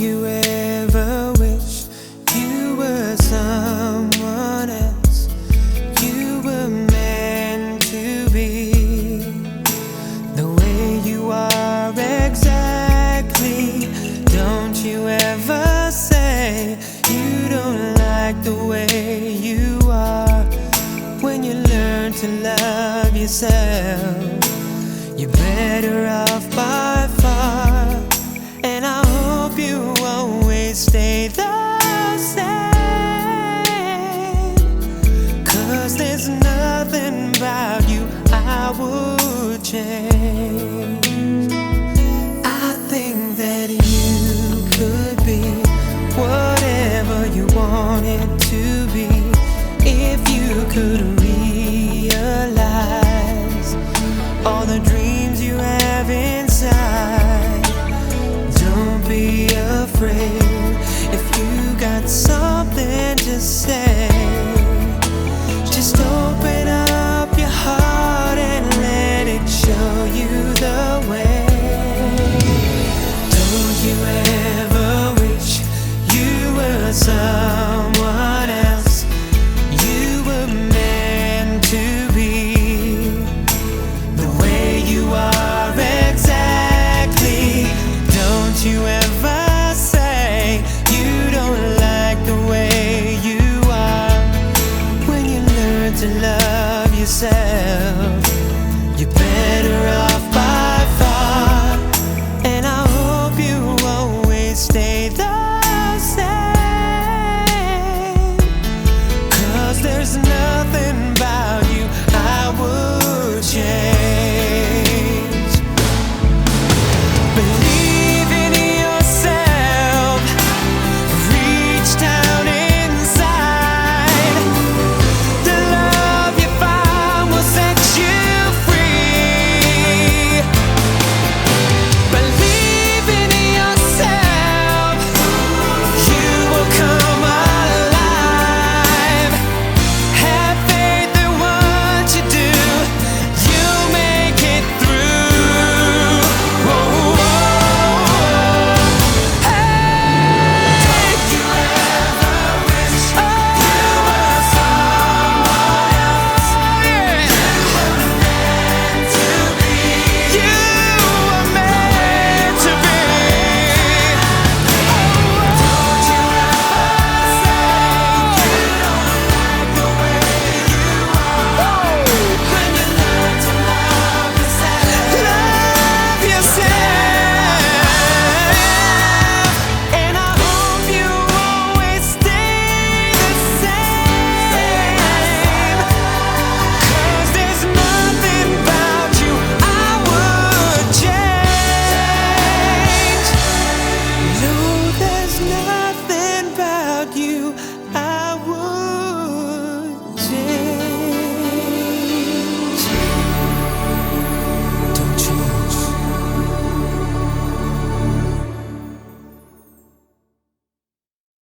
you ever wish you were someone else? You were meant to be the way you are exactly. Don't you ever say you don't like the way you are when you learn to love yourself. You're better off to be if you could realize all the dreams you have inside? Don't be afraid if you got something to say. Just open up your heart and let it show you the way. Don't you ever wish you were some? after I